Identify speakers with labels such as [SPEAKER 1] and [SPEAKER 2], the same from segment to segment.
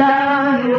[SPEAKER 1] love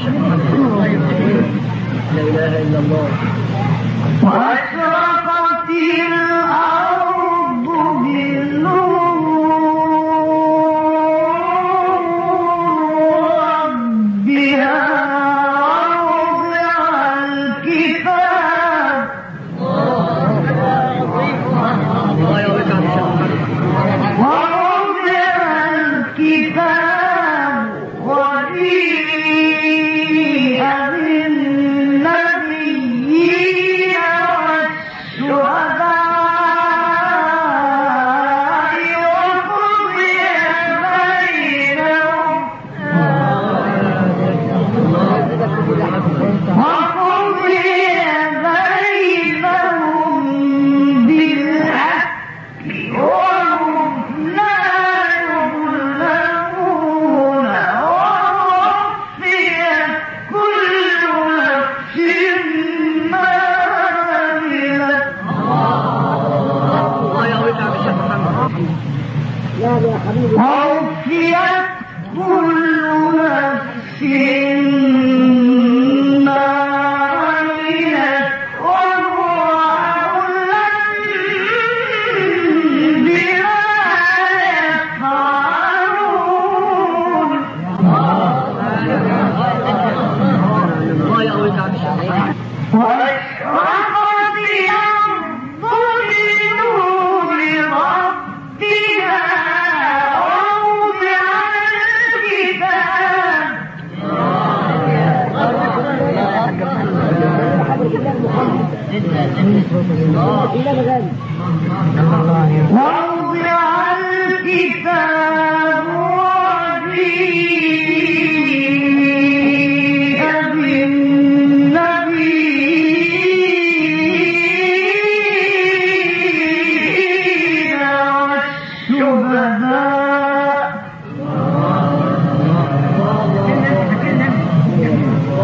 [SPEAKER 1] لا
[SPEAKER 2] اله الا الله.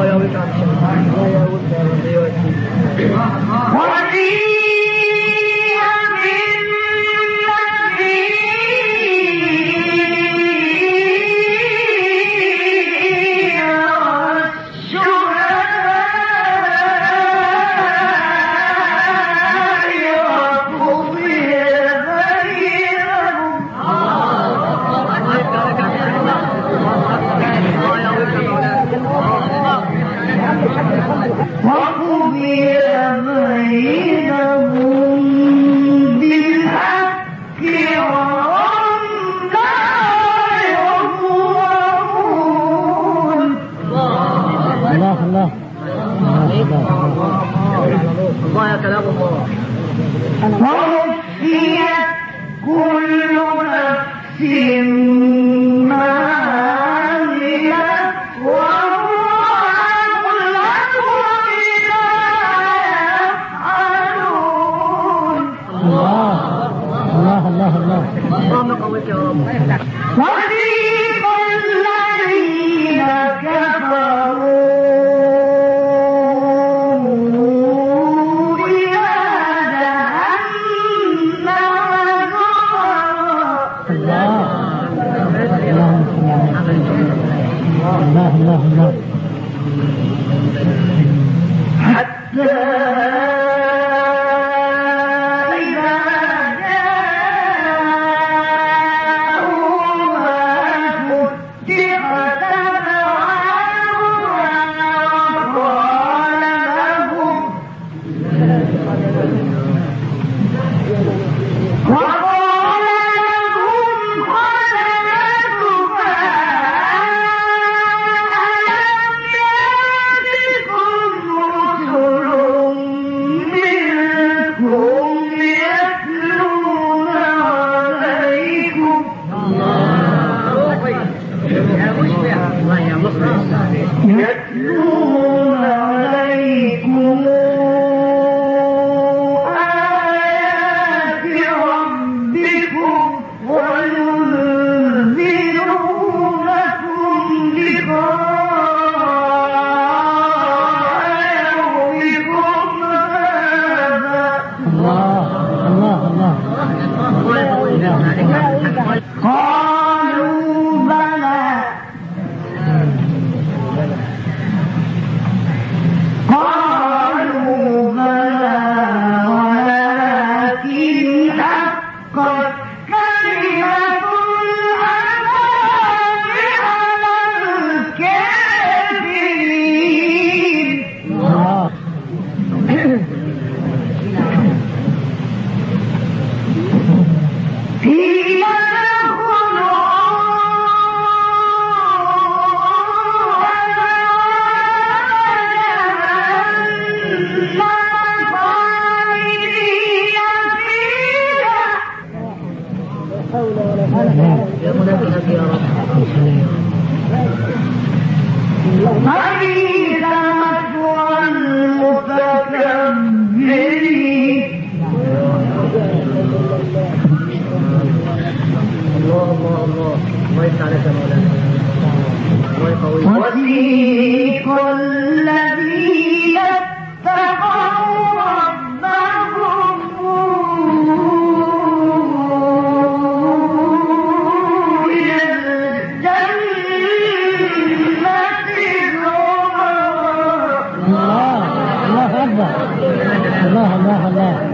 [SPEAKER 1] اب کاش بہت
[SPEAKER 2] الله كلام الله.
[SPEAKER 1] ووفيت كل نفس ما عملت وهو أخلق بما يفعلون.
[SPEAKER 3] الله الله الله. الله
[SPEAKER 1] الله قويك يا رب.
[SPEAKER 2] اللہ اللہ اللہ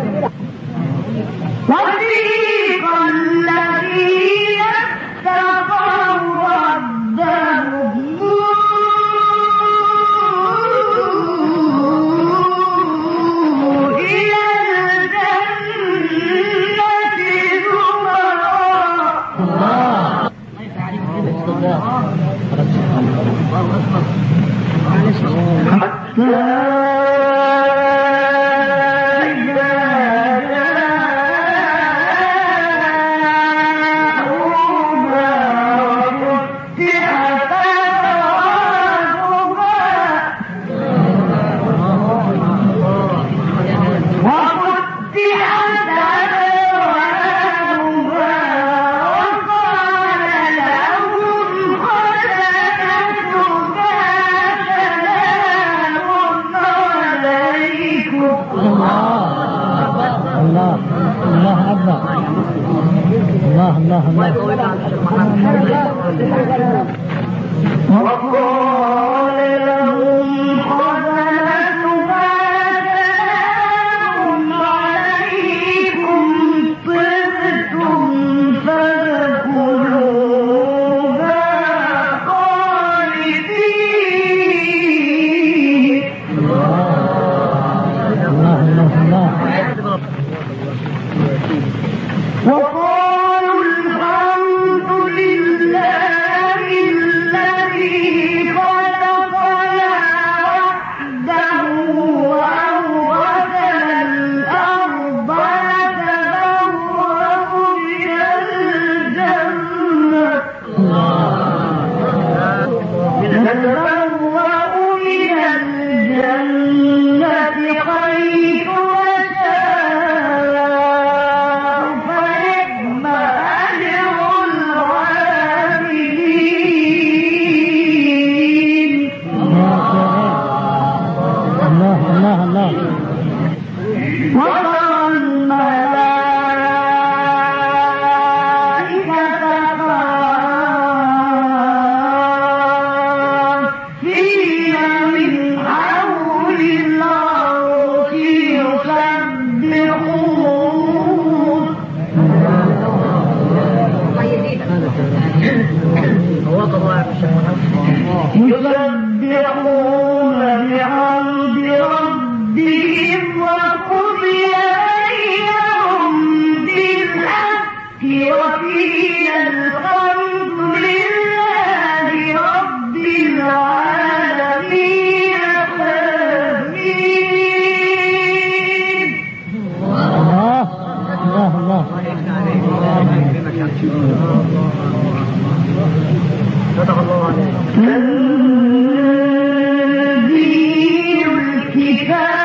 [SPEAKER 3] الله الله صدق الله
[SPEAKER 1] عليك تنزيل الكتاب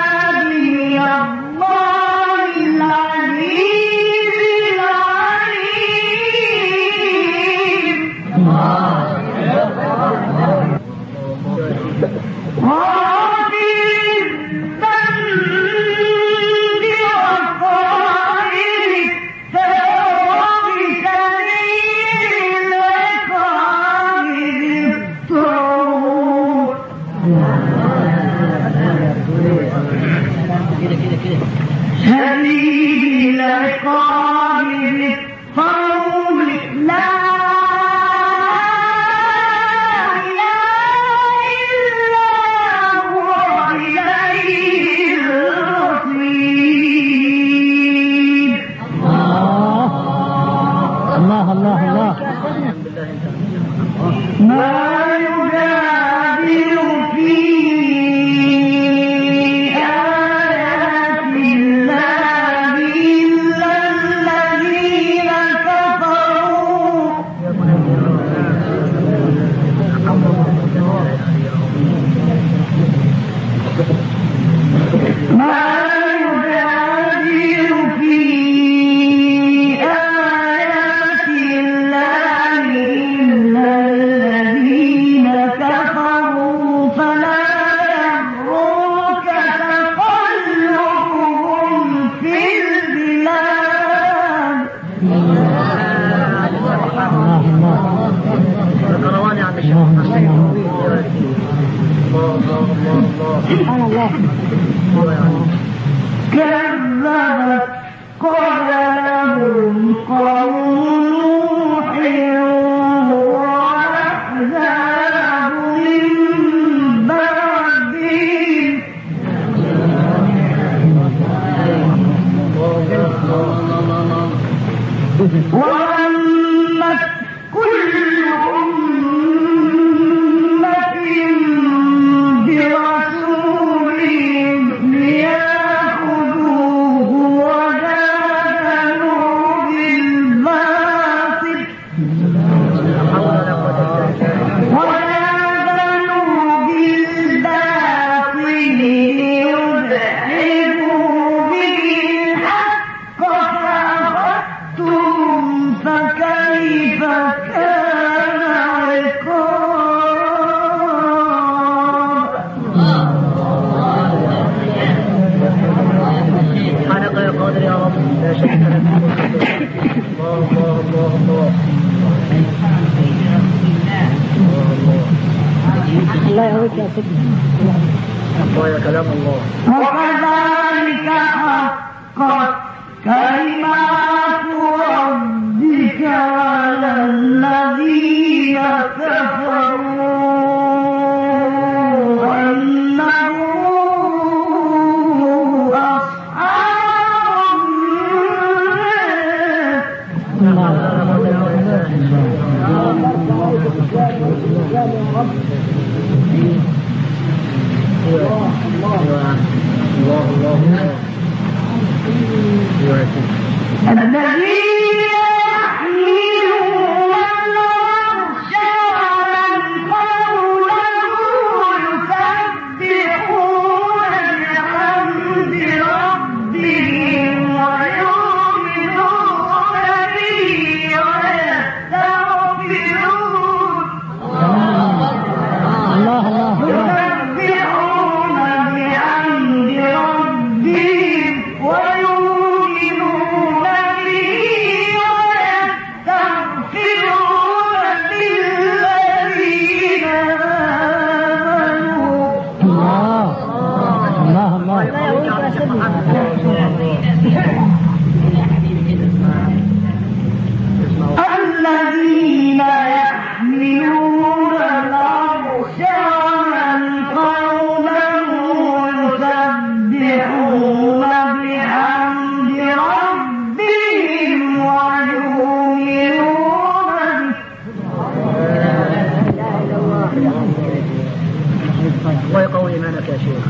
[SPEAKER 1] الله
[SPEAKER 4] يهويك يا سيدنا
[SPEAKER 2] الله يا كلام الله.
[SPEAKER 1] وكذلك حقت كلمات ربك على الذين كفروا. And the next Thank you.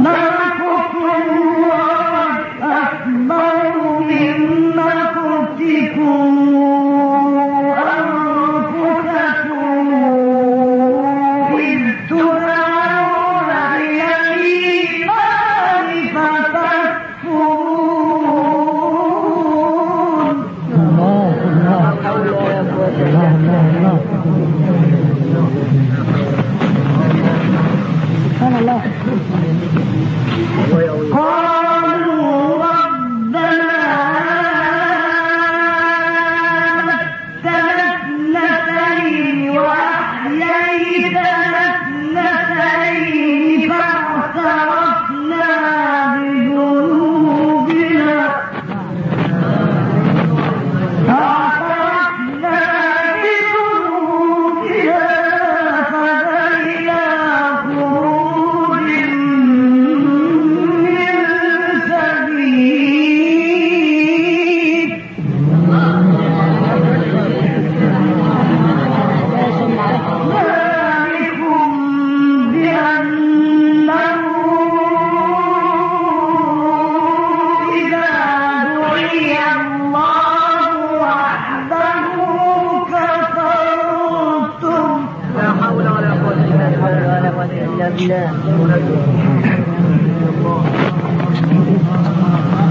[SPEAKER 1] مقت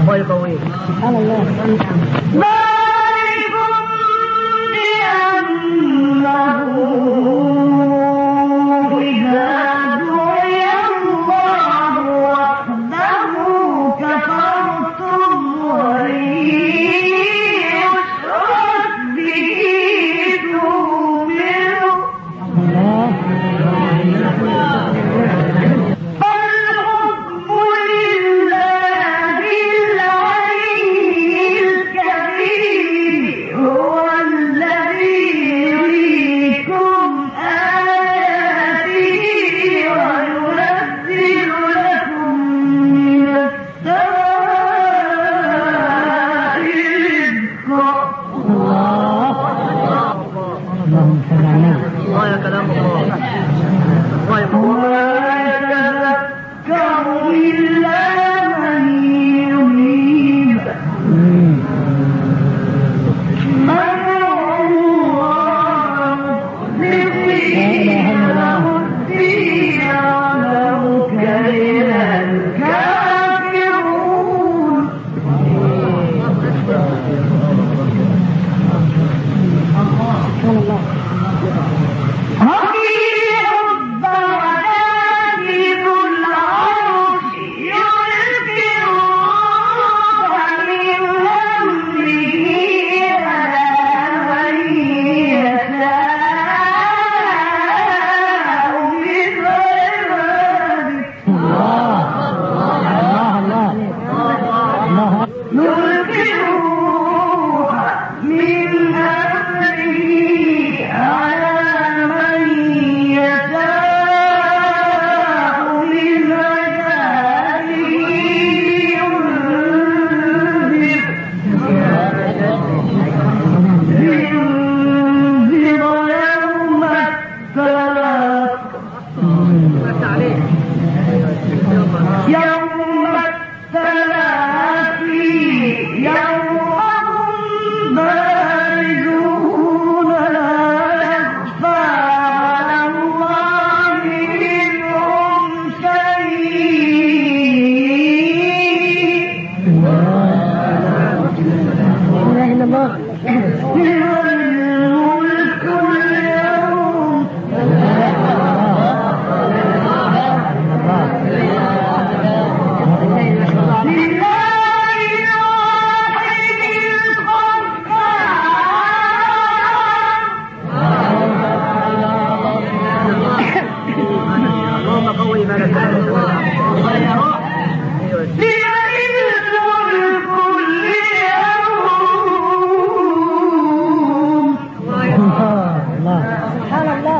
[SPEAKER 4] والبويل سبحان الله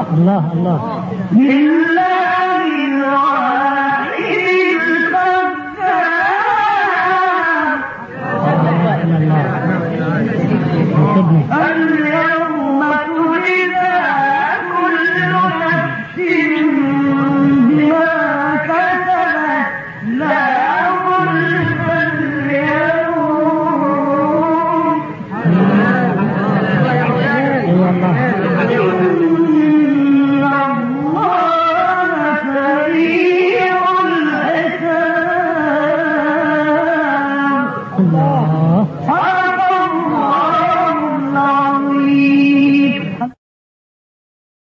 [SPEAKER 5] اللہ
[SPEAKER 1] اللہ.